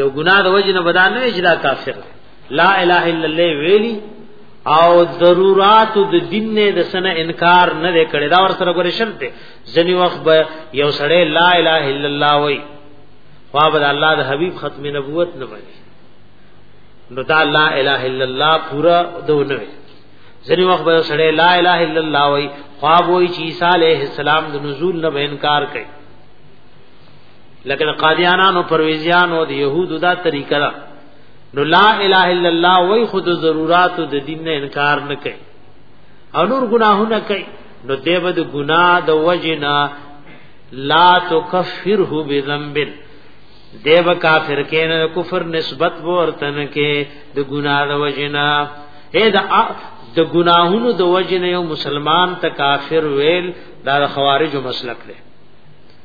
یو ګناه د وجه نه بدان نه اجلا کافر لا اله الا الله ویلی او ضرورات د دین نه د سنه انکار نه کړي دا ور سره ګورې شرط دی ځنی وخت به یو سړی لا اله الا الله وای خو به الله د حبیب ختم نبوت نه وای نو دا لا اله الا الله پورا دونه وای ځنی وخت به سړی لا اله الا الله وای خو به عیسی علیه السلام د نزول نه انکار کوي لکه د قادیانانو پرويزيانو د يهودو دا طریقه ده نو لا اله الا الله وای خود ضرورت د دین نه انکار نه کوي او نور ګناهونه کوي نو دیو د ګناه د وجنا لا تکفره بذنب دیو کافر کین کفر نسبت ورتن کې د ګناه د وجنا اے دا د ګناهونو د وجنه یو مسلمان ته کافر ویل دا خوارجو مسلک دی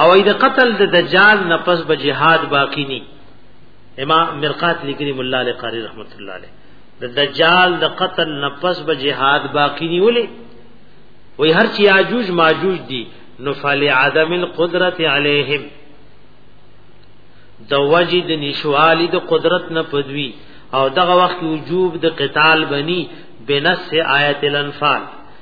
او اې د قتل د دجال نه پس به جهاد باقی ني امام مرقات لیکلی مولا علی قاری رحمت الله علیه د دجال د قتل نه پس به جهاد باقی ني ولې وای هر چی یاجوج ماجوج دي نو فل عدم القدرت علیهم د وجد نشوالی د قدرت نه پدوی او دغه وخت وجوب د قتال بنی بنص آیت الانفال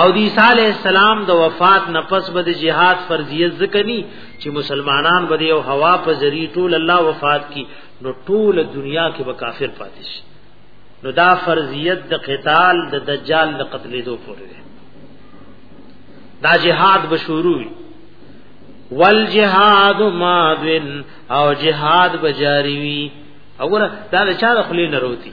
او د عیسی علی السلام د وفات نه پس به د جهاد فرضیت ځکنی چې مسلمانان به یو هوا په ذری ټول الله وفات کی نو ټول دنیا کې به کافر پاتې شي نو دا فرضیت د قتال د دجال د قتلې دو پورې دا جهاد به شروع وي والجهاد مادن او جهاد به جاری وي وګوره دا چا د خلی نه روتی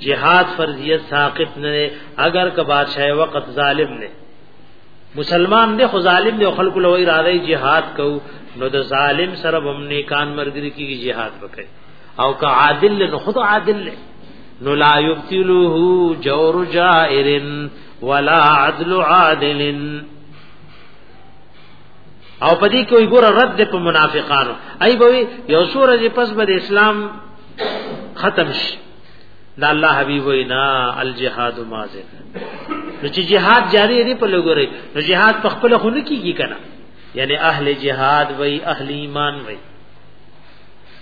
جهاد فرضیت ساقط نه اگر که بادشاہ وقت ظالم نه مسلمان دی خو ظالم دی خلق له وی راځي jihad کو نو د ظالم سره هم نیکان مرګري کیږي jihad وکړي او که عادل نو خود عادل له نو لا یبتلوه جور جائر ولا عدل عادل او پدې کې وګور رد د په منافقانو ای بوي یو سورې پس بر اسلام ختم شي دا الله حبیب وینا الجهاد مازن نو چې جهاد جاری دی په لګوري نو جهاد په خپل خونه کیږي کنه یعنی اهل جهاد وای اهل ایمان وای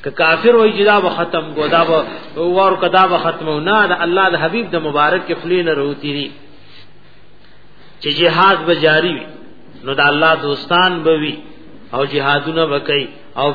که کافر وای جدا به ختم کو دا به ور کدا به ختم نه دا الله د حبیب د مبارک خلی نه روتی دي چې جهاد به جاری وي نو دا الله دوستان به وي او جهادونه وکي او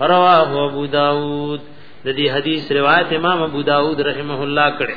رواه ابو داود د دې حدیث روایت امام ابو داود رحمه الله کړه